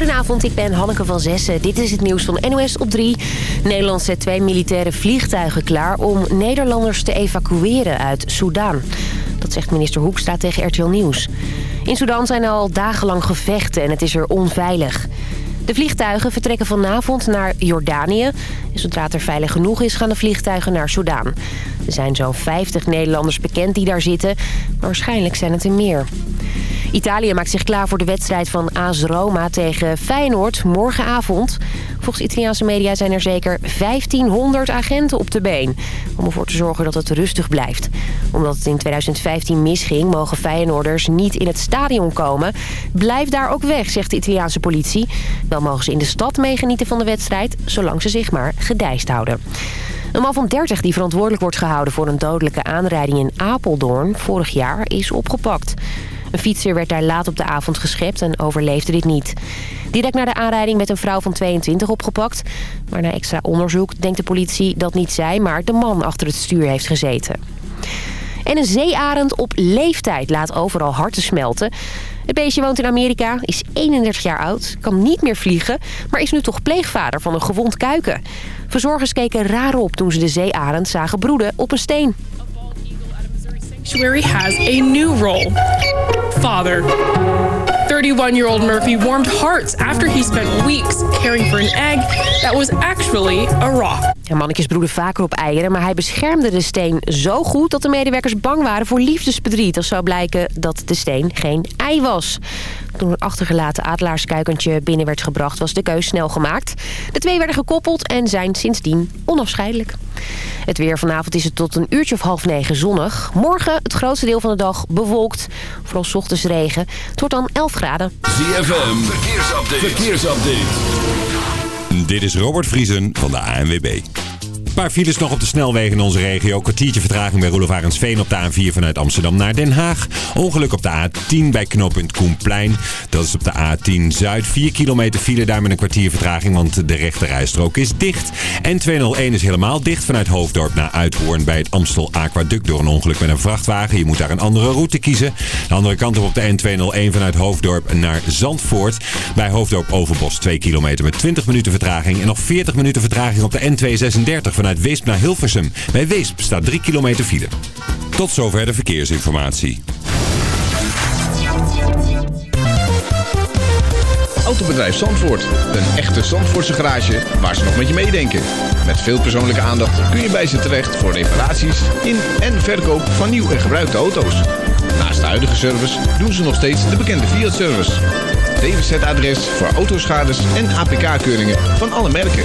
Goedenavond, ik ben Hanneke van Zessen. Dit is het nieuws van NOS op 3. Nederland zet twee militaire vliegtuigen klaar om Nederlanders te evacueren uit Soudaan. Dat zegt minister Hoekstra tegen RTL Nieuws. In Soudaan zijn al dagenlang gevechten en het is er onveilig. De vliegtuigen vertrekken vanavond naar Jordanië. En zodra het er veilig genoeg is, gaan de vliegtuigen naar Soudaan. Er zijn zo'n 50 Nederlanders bekend die daar zitten, maar waarschijnlijk zijn het er meer. Italië maakt zich klaar voor de wedstrijd van AS Roma tegen Feyenoord morgenavond. Volgens Italiaanse media zijn er zeker 1500 agenten op de been. Om ervoor te zorgen dat het rustig blijft. Omdat het in 2015 misging, mogen Feyenoorders niet in het stadion komen. Blijf daar ook weg, zegt de Italiaanse politie. Wel mogen ze in de stad meegenieten van de wedstrijd, zolang ze zich maar gedijst houden. Een man van 30 die verantwoordelijk wordt gehouden voor een dodelijke aanrijding in Apeldoorn vorig jaar is opgepakt. Een fietser werd daar laat op de avond geschept en overleefde dit niet. Direct na de aanrijding met een vrouw van 22 opgepakt. Maar na extra onderzoek denkt de politie dat niet zij, maar de man achter het stuur heeft gezeten. En een zeearend op leeftijd laat overal harten smelten. Het beestje woont in Amerika, is 31 jaar oud, kan niet meer vliegen... maar is nu toch pleegvader van een gewond kuiken. Verzorgers keken raar op toen ze de zeearend zagen broeden op een steen. Sanctuary has a new role. Father. 31-year-old Murphy warmed hearts after he spent weeks caring for an egg that was actually a rock. Ja, mannetjes broeden vaker op eieren, maar hij beschermde de steen zo goed... dat de medewerkers bang waren voor liefdesbedriet... als zou blijken dat de steen geen ei was. Toen een achtergelaten adelaarskuikentje binnen werd gebracht... was de keus snel gemaakt. De twee werden gekoppeld en zijn sindsdien onafscheidelijk. Het weer vanavond is het tot een uurtje of half negen zonnig. Morgen het grootste deel van de dag bewolkt. Vooral s ochtends regen. Het wordt dan 11 graden. ZFM, verkeersupdate. verkeersupdate. Dit is Robert Vriesen van de ANWB. Een paar files nog op de snelwegen in onze regio. Kwartiertje vertraging bij Roelof Arendsveen op de A4 vanuit Amsterdam naar Den Haag. Ongeluk op de A10 bij knooppunt Koenplein. Dat is op de A10 Zuid. 4 kilometer file daar met een kwartier vertraging, want de rechterrijstrook is dicht. En 201 is helemaal dicht vanuit Hoofddorp naar Uithoorn bij het Amstel Aquaduct door een ongeluk met een vrachtwagen. Je moet daar een andere route kiezen. De andere kant op op de N201 vanuit Hoofddorp naar Zandvoort. Bij Hoofddorp Overbos 2 kilometer met 20 minuten vertraging. En nog 40 minuten vertraging op de N236 vanuit Weesp naar Hilversum. Bij Weesp staat 3 kilometer file. Tot zover de verkeersinformatie. Autobedrijf Zandvoort. Een echte Zandvoortse garage waar ze nog met je meedenken. Met veel persoonlijke aandacht kun je bij ze terecht voor reparaties in en verkoop van nieuw en gebruikte auto's. Naast de huidige service doen ze nog steeds de bekende Fiat-service. DWZ-adres voor autoschades en APK-keuringen van alle merken.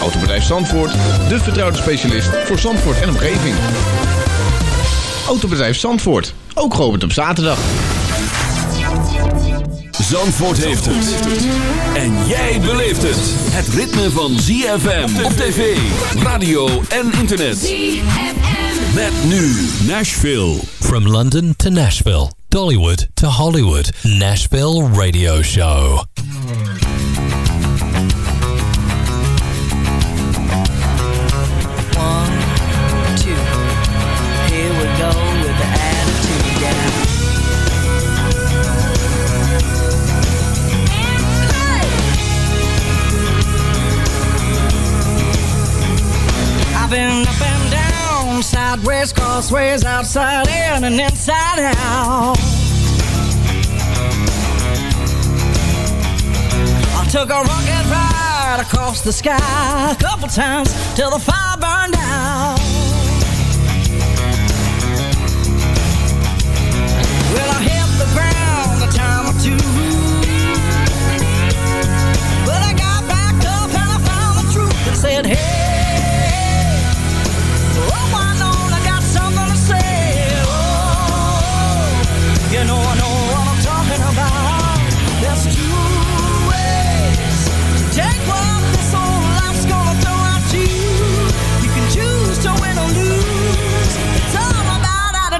Autobedrijf Zandvoort, de vertrouwde specialist voor Zandvoort en omgeving. Autobedrijf Zandvoort, ook geopend op zaterdag. Zandvoort heeft het. En jij beleeft het. Het ritme van ZFM op tv, radio en internet. ZFM. Met nu Nashville. From London to Nashville. Dollywood to Hollywood. Nashville Radio Show. Crossways, outside in and inside out. I took a rocket ride across the sky a couple times till the fire burned out. Well, I hit the ground a time or two. But I got back up and I found the truth and said, hey.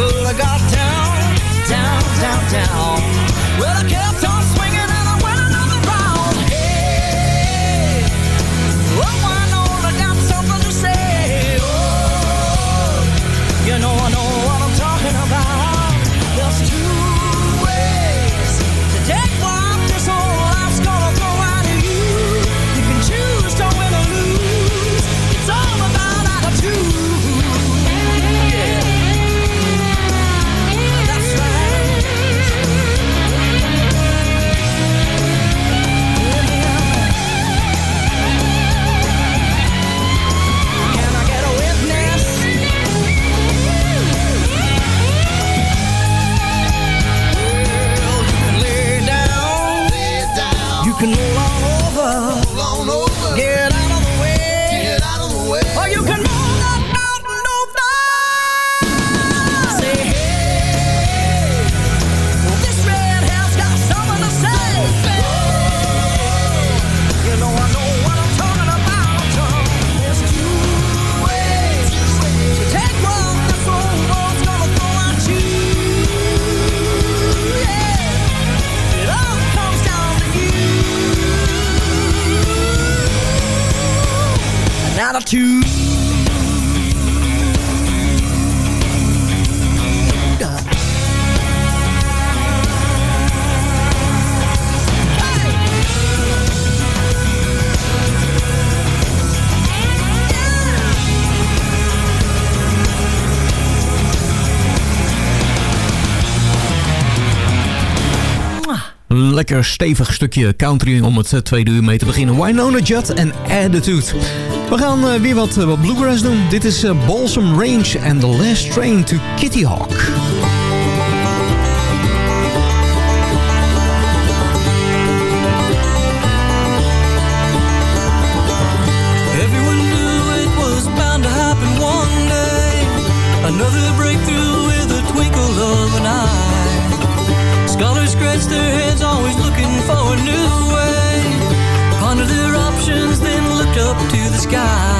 full, I got down, down, down, down. Well, I can't stevig stukje country om het eh, tweede uur mee te beginnen. Winona Judd en Attitude. We gaan eh, weer wat, eh, wat bluegrass doen. Dit is Balsam Range and The Last Train to Kitty Hawk. scratch their heads, always looking for a new way. Pondered their options, then looked up to the sky.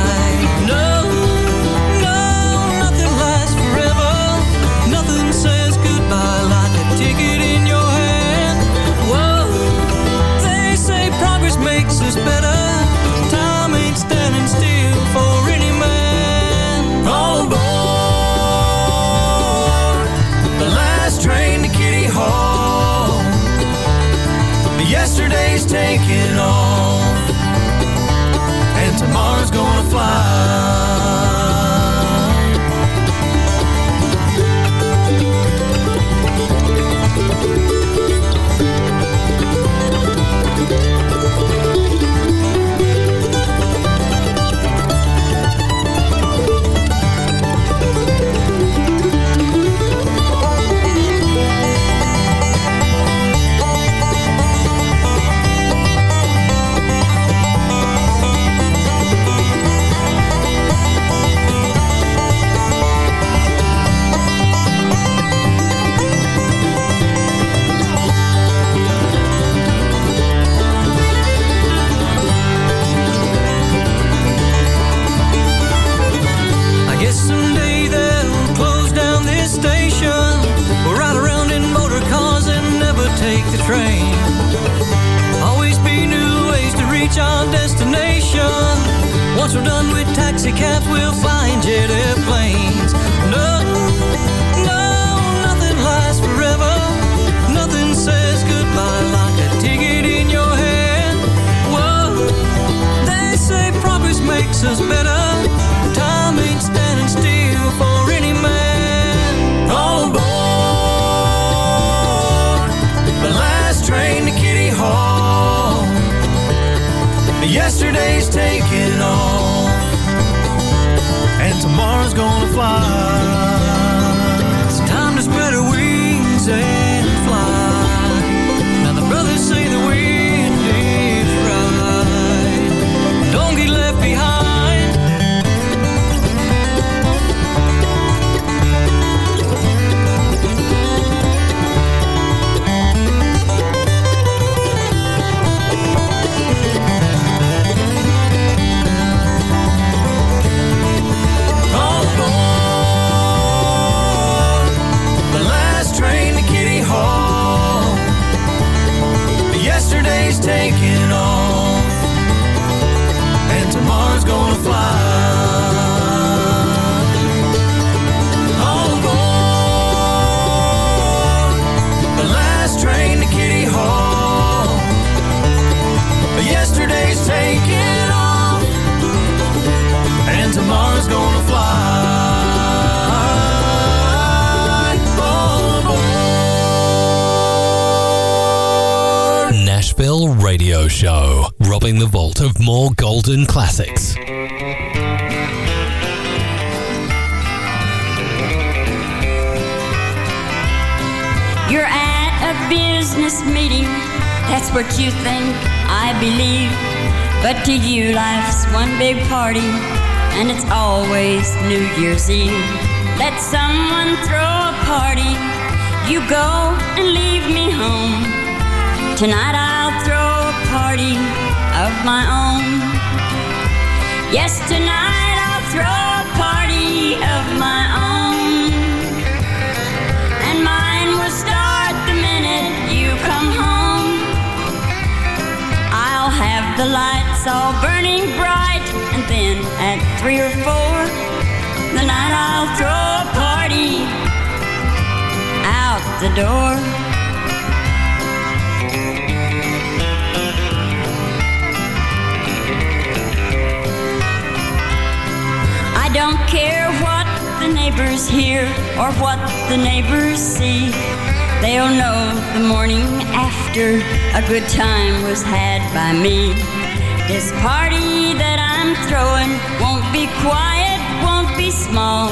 reach our destination. Once we're done with taxicabs, we'll find jet airplanes. gonna fly. Show, robbing the vault of more golden classics. You're at a business meeting, that's what you think, I believe. But to you, life's one big party, and it's always New Year's Eve. Let someone throw a party, you go and leave me home. Tonight Yes, tonight I'll throw a party of my own. And mine will start the minute you come home. I'll have the lights all burning bright, and then at three or four, the night I'll throw a party out the door. Neighbors hear or what the neighbors see. They'll know the morning after a good time was had by me. This party that I'm throwing won't be quiet, won't be small,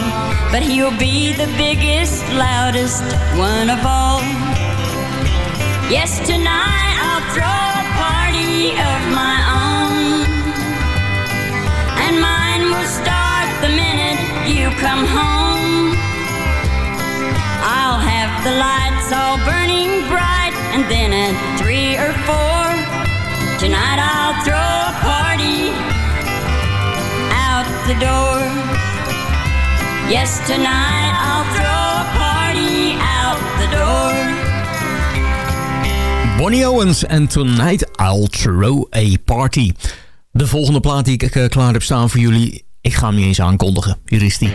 but he'll be the biggest, loudest one of all. Yes, tonight I'll throw you come home. I'll have the lights all burning bright, and then at three or four, tonight I'll throw a party out the door. Yes, tonight I'll throw a party out the door. Bonnie Owens en Tonight I'll Throw a Party. De volgende plaat die ik eh, klaar heb staan voor jullie, ik ga hem niet eens aankondigen. Hier is die.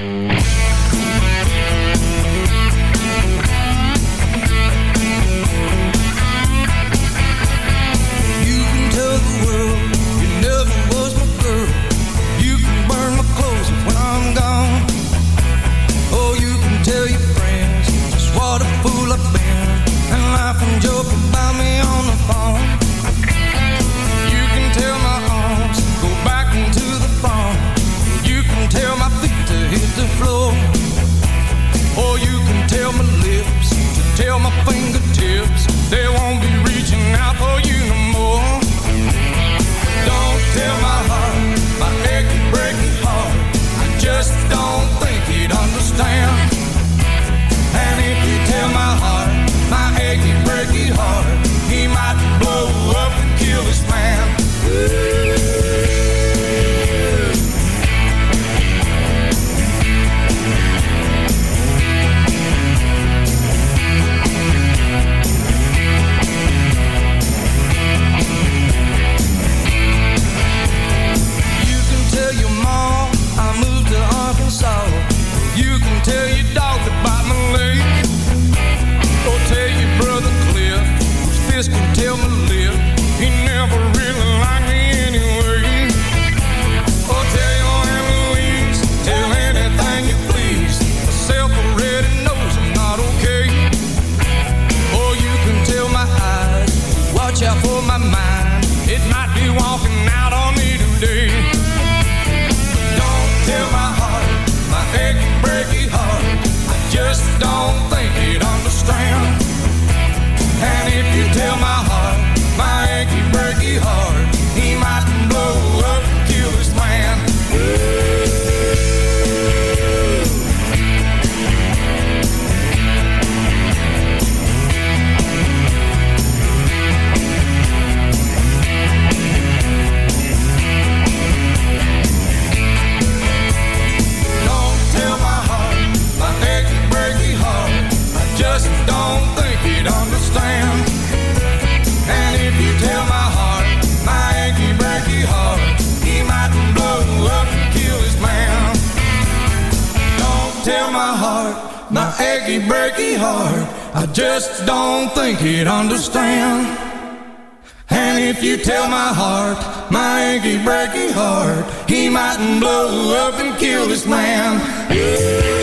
Just don't think he'd understand. And if you tell my heart, my achy breaky heart, he mightn't blow up and kill this man. Thank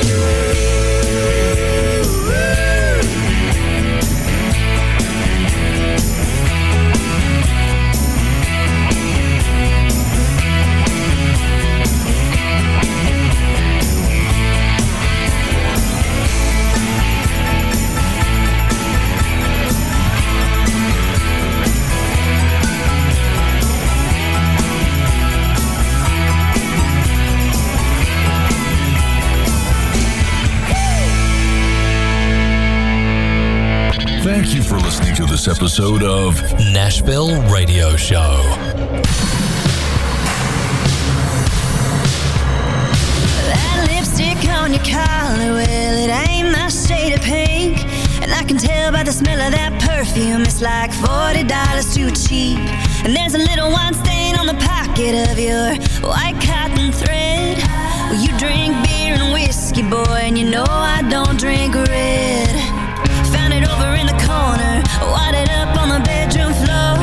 listening to this episode of Nashville Radio Show. That lipstick on your collar, well, it ain't my shade of pink. And I can tell by the smell of that perfume, it's like $40 too cheap. And there's a little wine stain on the pocket of your white cotton thread. Well, you drink beer and whiskey, boy, and you know I don't drink red. Found it over in the corner, wadded up on the bedroom floor.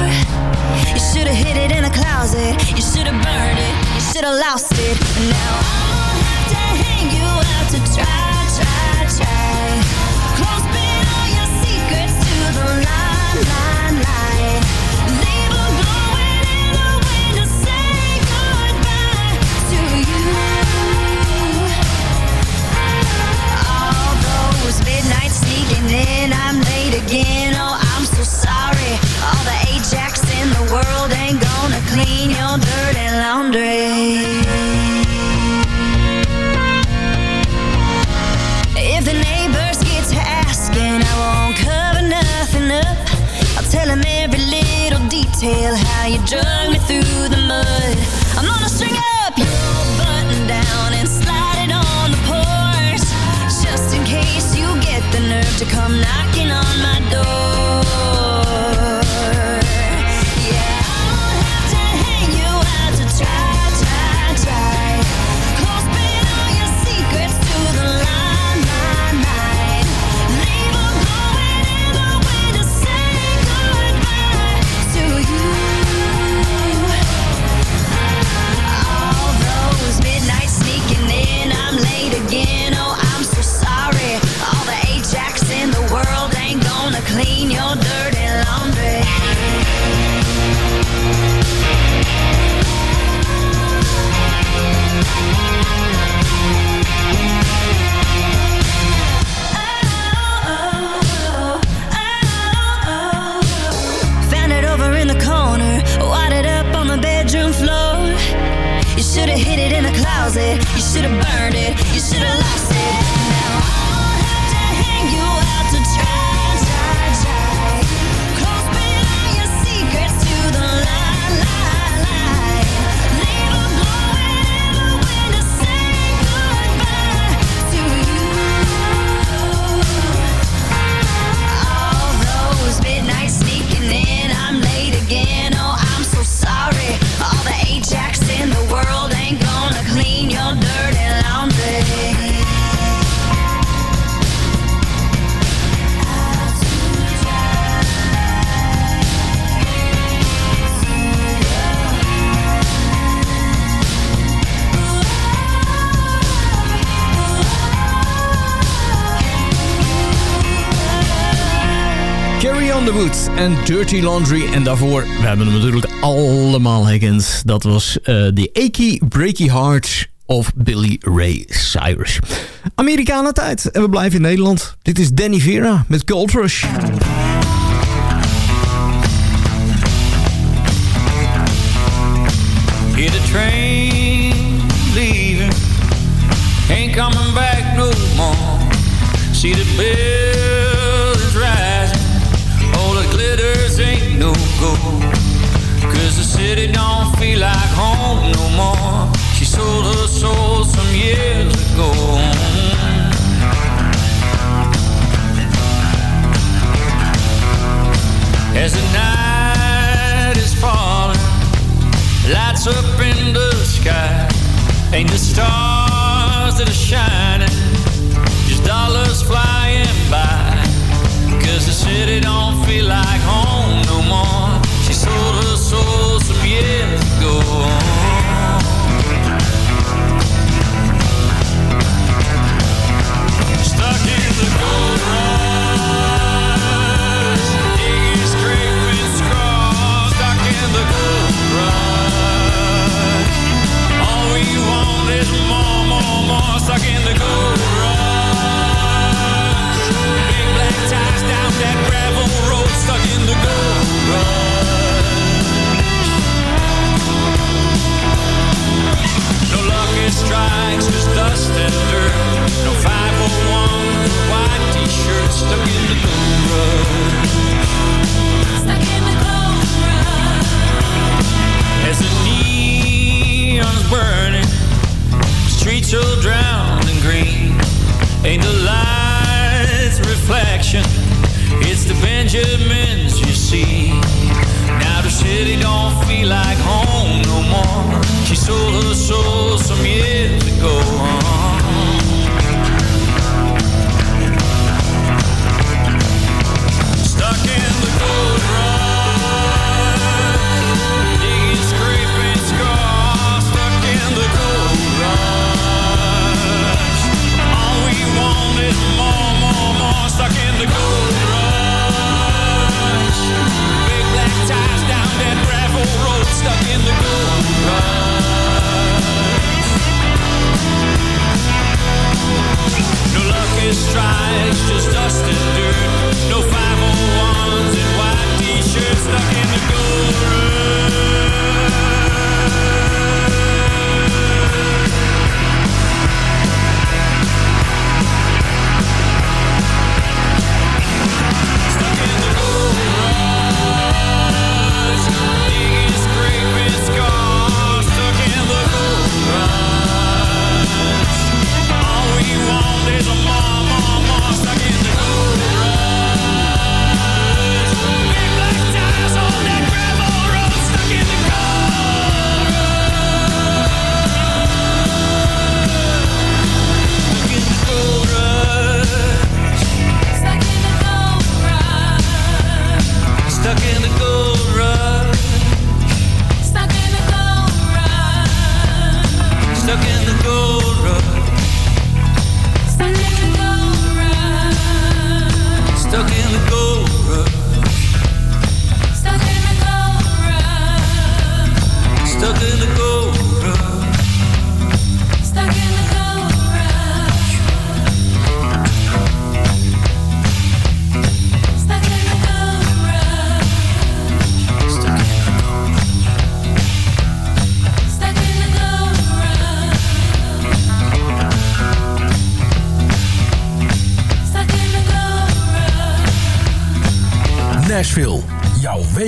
You should've hid it in a closet, you should've burned it, you should've lost it. Now en Dirty Laundry. En daarvoor, we hebben hem natuurlijk allemaal herkend. Dat was eh The Achy Breaky Heart of Billy Ray Cyrus. Amerikanen tijd. En we blijven in Nederland. Dit is Danny Vera met Gold Rush. The train leaving, ain't back no more. See the As the night is falling Lights up in the sky Ain't the stars that are shining just dollars flying by. Cause the city don't feel like home no more. She sold her soul some years ago.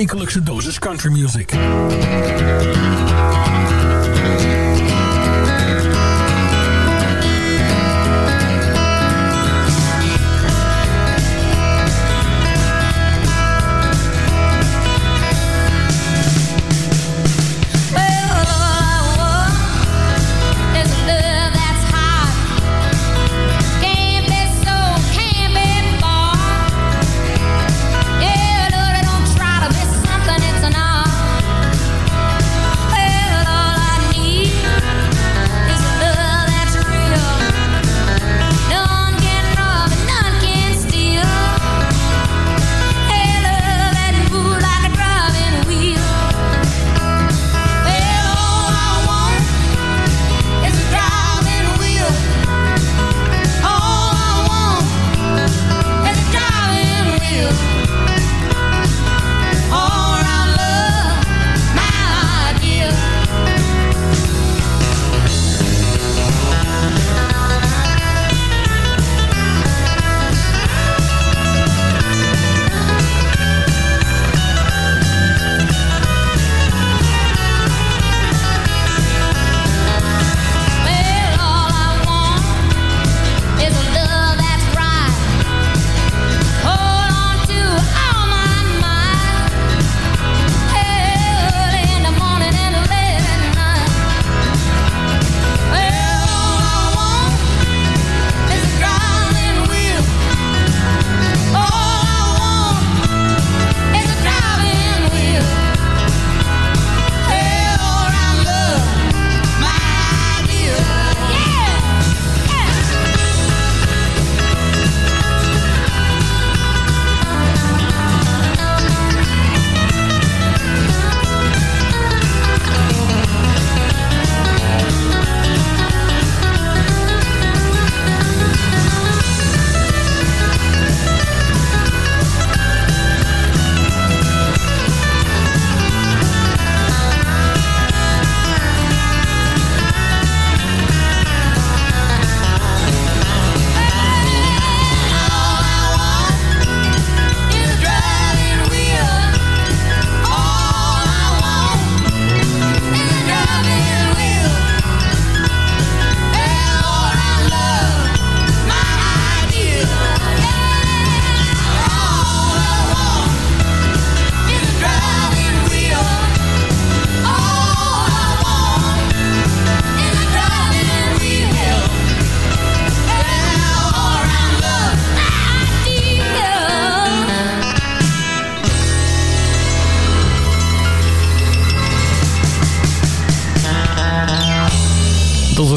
Wekelijkse dosis country music.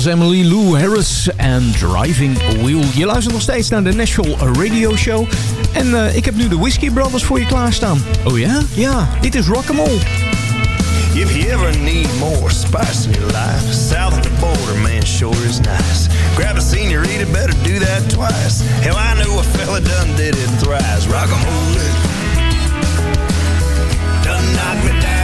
Was Emily Lou Harris en Driving Wheel. Je luistert nog steeds naar de Nashville Radio Show. En eh, ik heb nu de Whiskey Brothers voor je klaarstaan. Oh ja? Ja, dit is Rock'n'Roll. If you ever need more spice in your life, south of the border, man, sure is nice. Grab a senorita, better do that twice. Hell, I knew a fella done did it thrice. Rock 'em rollin', done knock me down,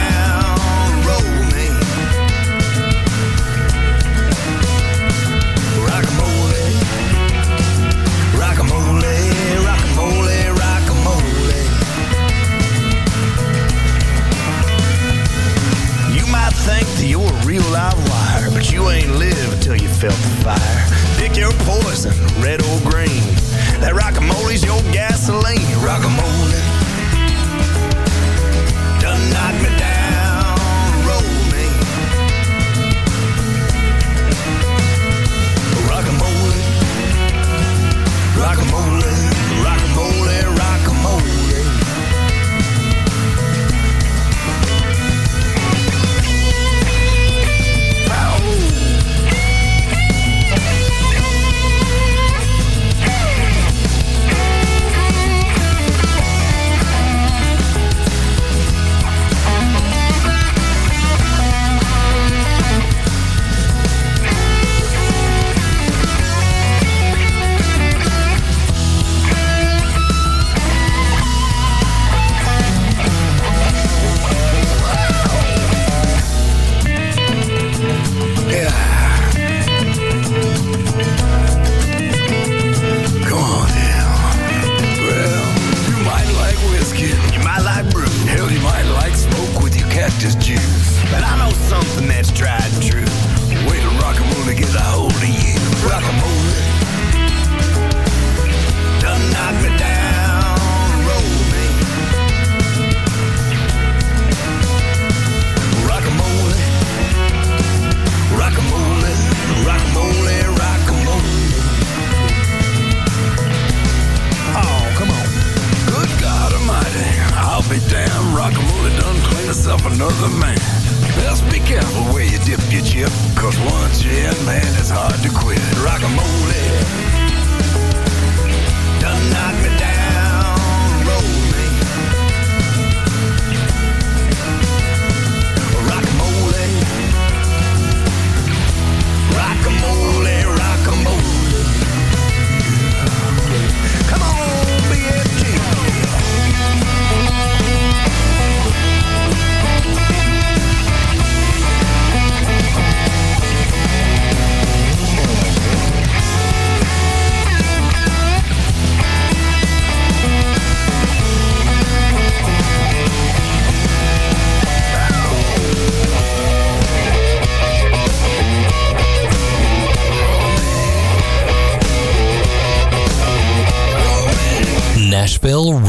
think that you're a real live wire, but you ain't lived until you felt the fire. Pick your poison, red or green. That rockamole's your gasoline. Rockamole. Done knock me down,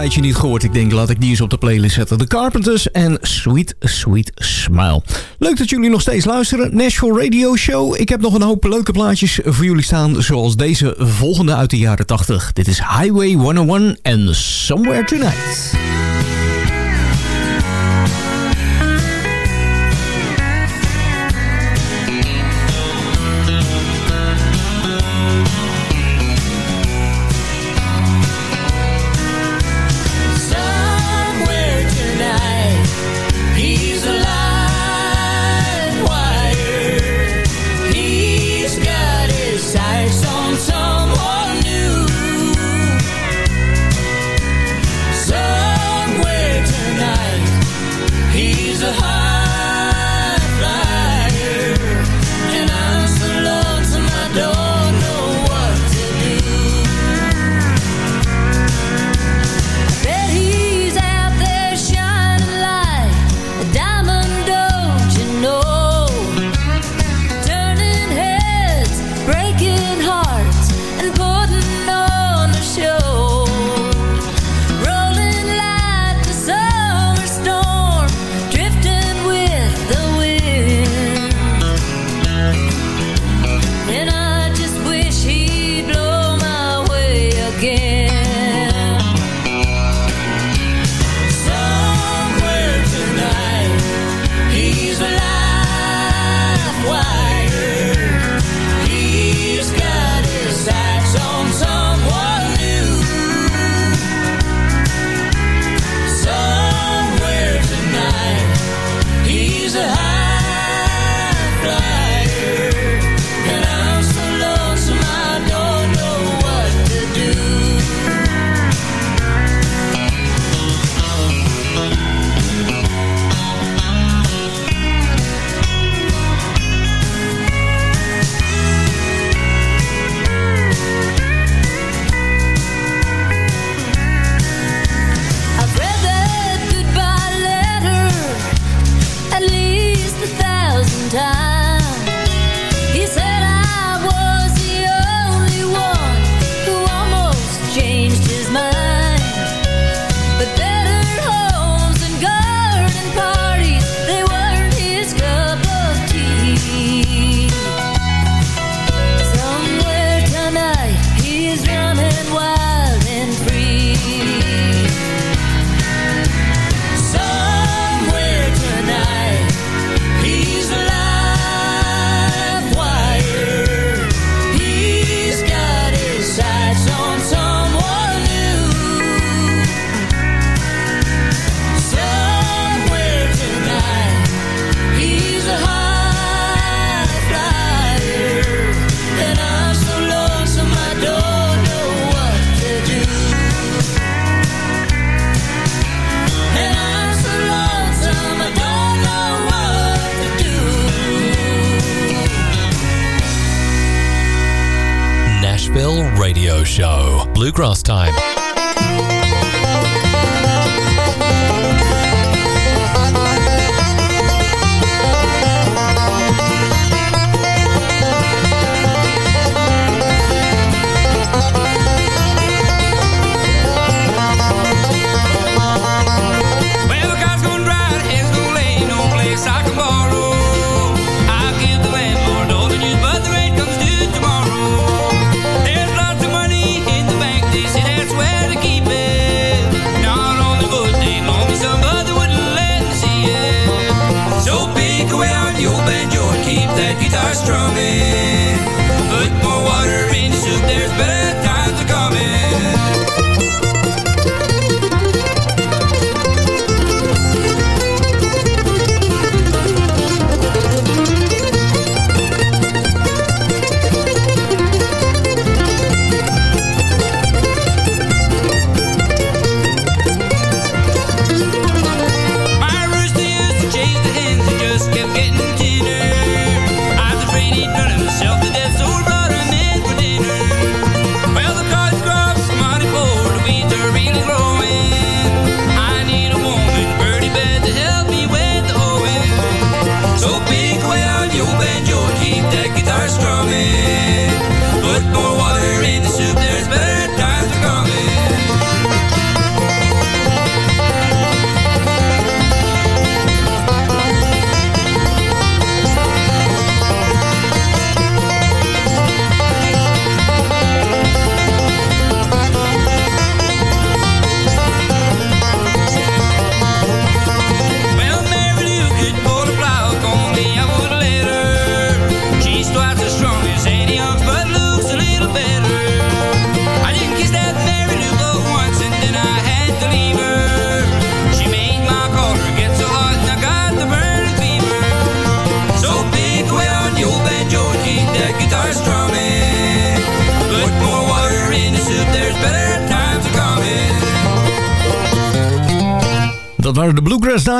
tijdje niet gehoord. Ik denk, laat ik die eens op de playlist zetten. The Carpenters en Sweet Sweet Smile. Leuk dat jullie nog steeds luisteren. Nashville Radio Show. Ik heb nog een hoop leuke plaatjes voor jullie staan. Zoals deze volgende uit de jaren 80. Dit is Highway 101 en Somewhere Tonight.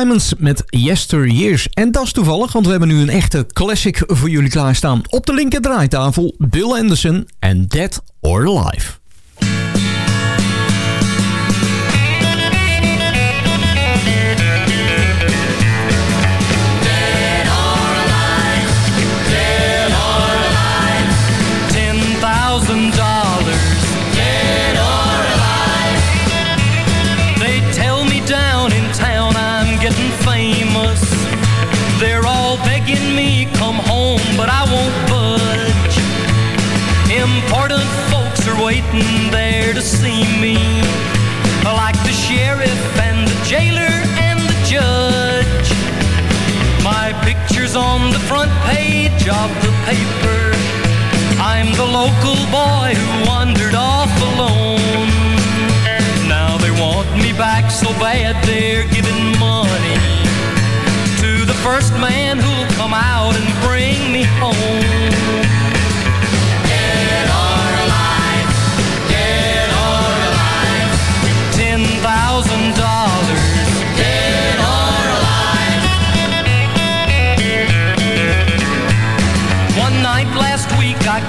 Diamonds met Yesteryears. En dat is toevallig, want we hebben nu een echte classic voor jullie klaarstaan. Op de linker draaitafel Bill Anderson en Dead or Alive. Of the paper. I'm the local boy who wandered off alone. Now they want me back so bad they're giving money to the first man who'll come out and bring me home.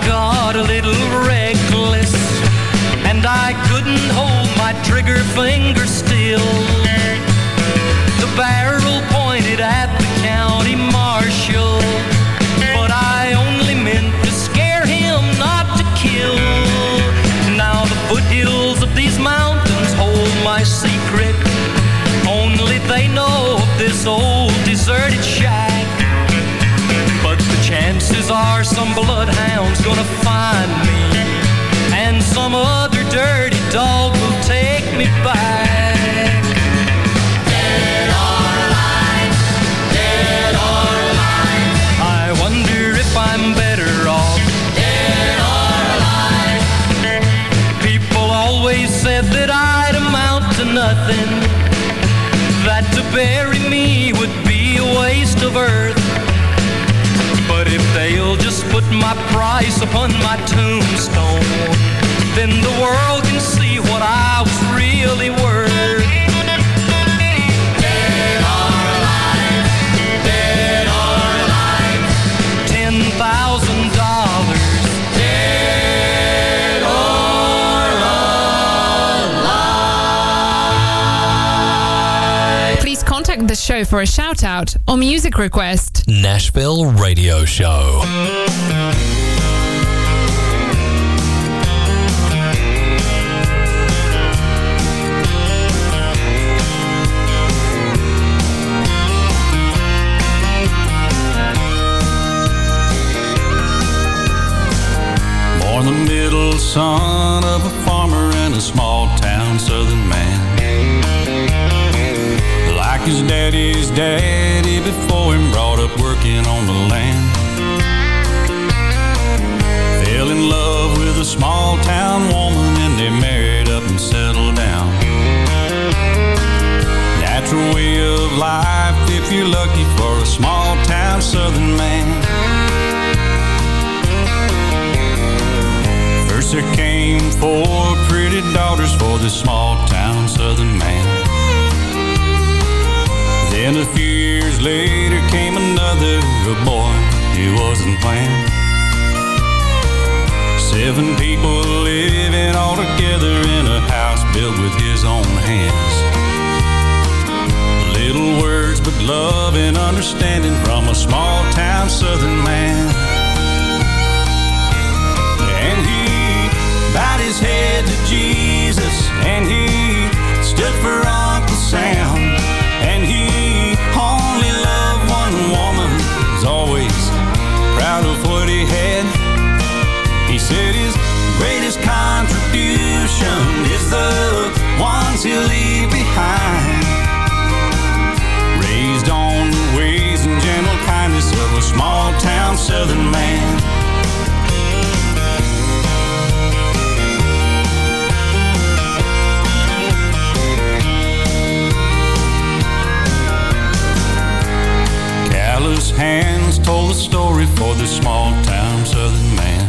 Got a little reckless And I couldn't hold my trigger finger still. The barrel pointed at the county marshal But I only meant to scare him, not to kill. Now the foothills of these mountains hold my secret. Only they know of this old are some bloodhound's gonna find me And some other dirty dog will take me back my price upon my tombstone, then the world can see what I was really contact show for a shout out or music request. Nashville Radio Show. Born the middle son of a farmer in a small town southern man. Like his daddy's daddy before him, brought up working on the land. Fell in love with a small town woman and they married up and settled down. Natural way of life if you're lucky for a small town southern man. First there came four pretty daughters for this small town southern man. Then a few years later came another boy he wasn't planned. Seven people living all together in a house built with his own hands. Little words but love and understanding from a small town southern man. And he bowed his head to Jesus for this small town southern man.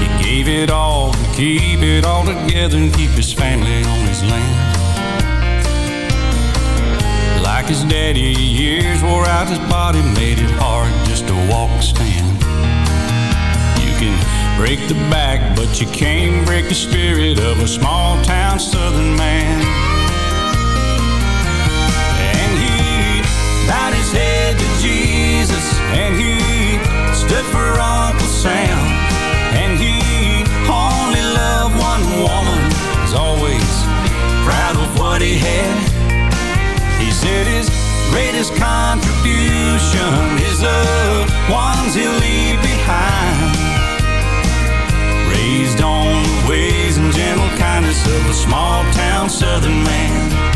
He gave it all to keep it all together and keep his family on his land. Like his daddy, years wore out his body, made it hard just to walk and stand. You can break the back, but you can't break the spirit of a small town southern man. Stood for Uncle Sam. And he only loved one woman, was always proud of what he had. He said his greatest contribution is the ones he'll leave behind. Raised on the ways and gentle kindness of a small town southern man.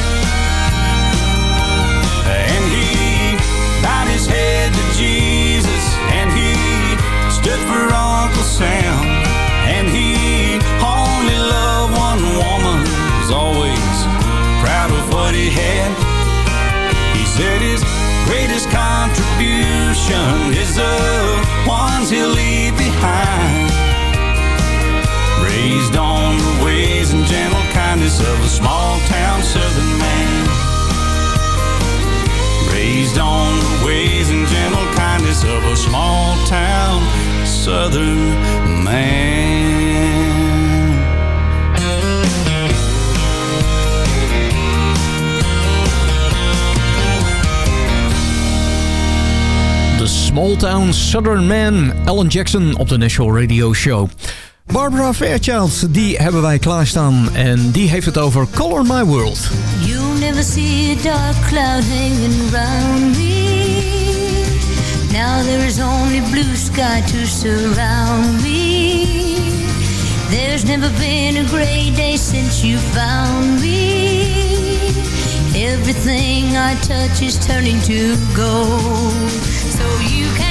Stood for Uncle Sam. And he only loved one woman. Was always proud of what he had. He said his greatest contribution is the ones he'll leave behind. Raised on the ways and gentle kindness of a small town southern man. Raised on the ways and gentle kindness of a small town southern man. The Small Town Southern Man, Alan Jackson op de National Radio Show. Barbara Fairchild, die hebben wij klaarstaan en die heeft het over Color My World. You'll never see a dark cloud hanging around me. Now there is only blue sky to surround me. There's never been a gray day since you found me. Everything I touch is turning to gold. So you can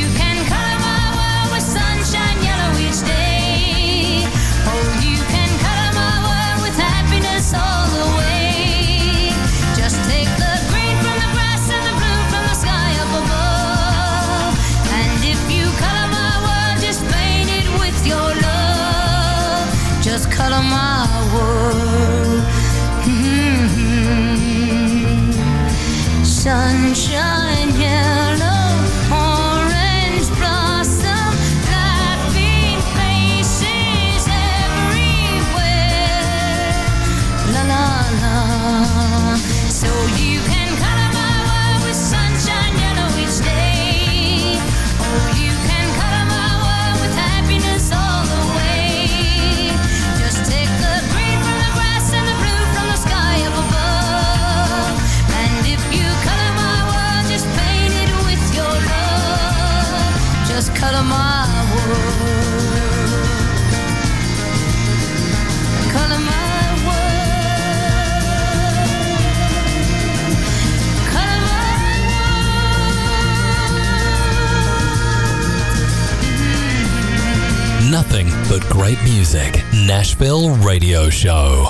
great music. Nashville Radio Show.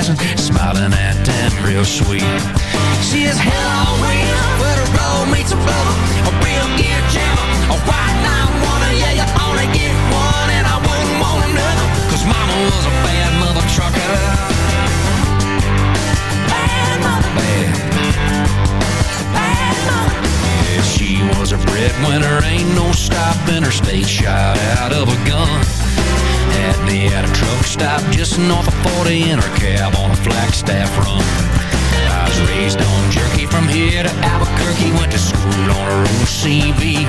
Passing, smiling at them real sweet. She is hello wheel, where the road meets a rubber, a real gear jammer, a white line woman, yeah, you only get one, and I wouldn't want another, cause mama was a bad mother trucker. Bad mother. Bad. Bad mother. Yeah, she was a breadwinner, ain't no stopping her, stayed shot out of a gun. Just north of 40 in her cab on a Flagstaff run. I was raised on jerky from here to Albuquerque. Went to school on her own CV.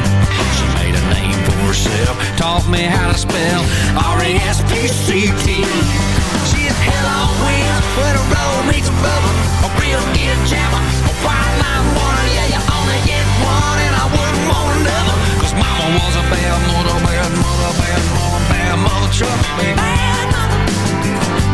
She made a name for herself, taught me how to spell R-E-S-P-C-T. She's hell on wheels, where the road meets a rubber. A real gear jammer, a white line runner. Yeah, you only get one, and I wouldn't want another. Cause mama was a bad mother, bad mother, bad mother, bad mother trucker. Bad. Bad Thank you.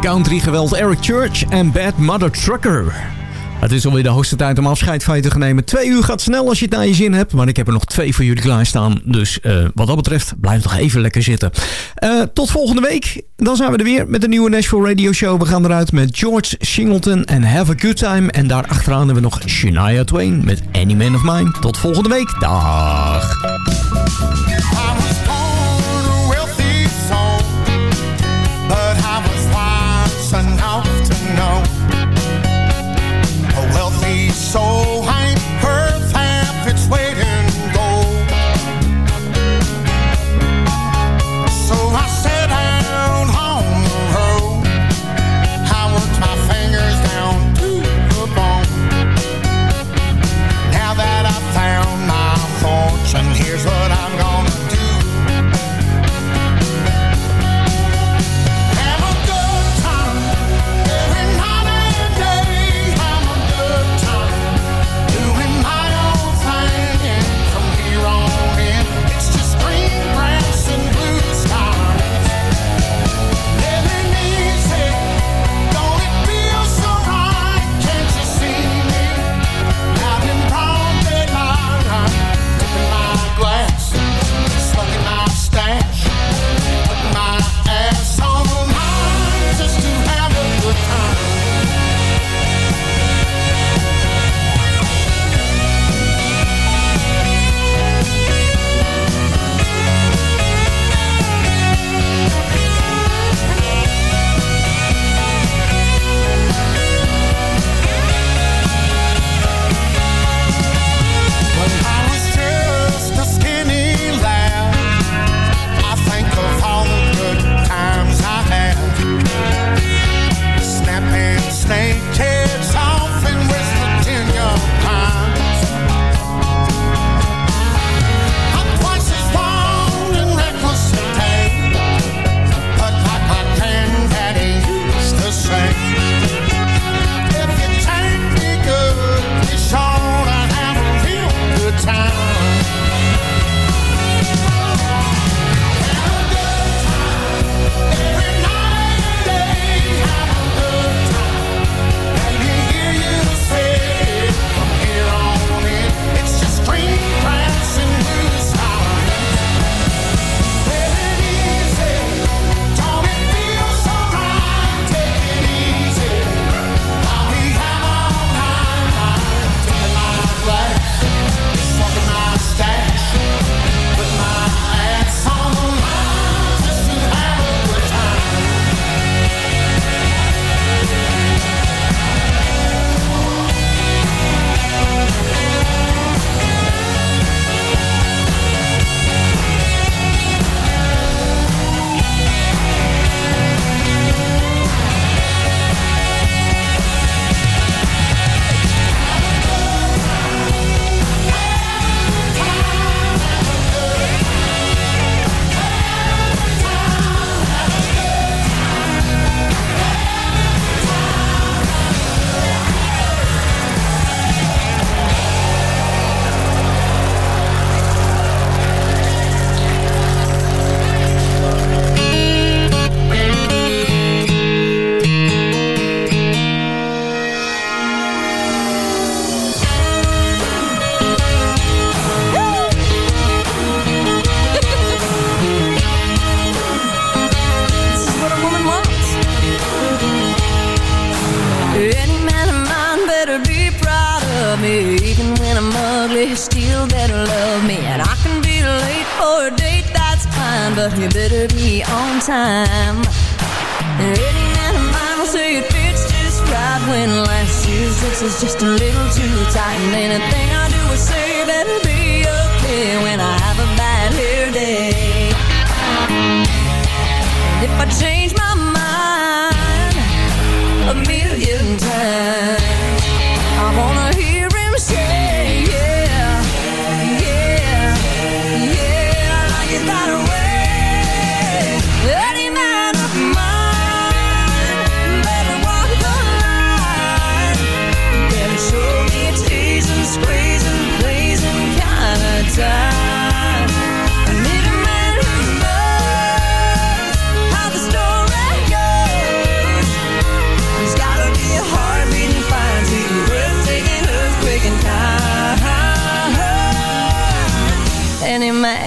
Country geweld Eric Church en Bad Mother Trucker. Het is alweer de hoogste tijd om afscheid van je te nemen. Twee uur gaat snel als je het naar je zin hebt. Maar ik heb er nog twee voor jullie klaarstaan. Dus eh, wat dat betreft, blijf nog even lekker zitten. Eh, tot volgende week. Dan zijn we er weer met de nieuwe Nashville Radio Show. We gaan eruit met George Singleton en Have a Good Time. En daar achteraan hebben we nog Shania Twain met Any Man of Mine. Tot volgende week. Dag. Me even when I'm ugly. Still better love me, and I can be late for a date. That's fine, but you better be on time. Any man of mine will say it fits just right when last year's dress is just a little too tight. And anything I do or say better be okay when I have a bad hair day. And if I change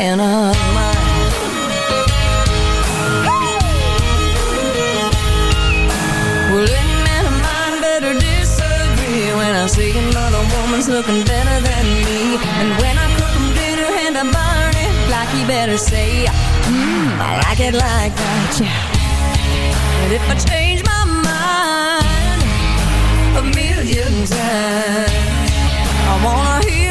Man of mine. Well, any man of mine better disagree when I see another woman's looking better than me. And when I cook 'em dinner and I burn it, like he better say, Mmm, I like it like that, yeah. And if I change my mind a million times, I wanna hear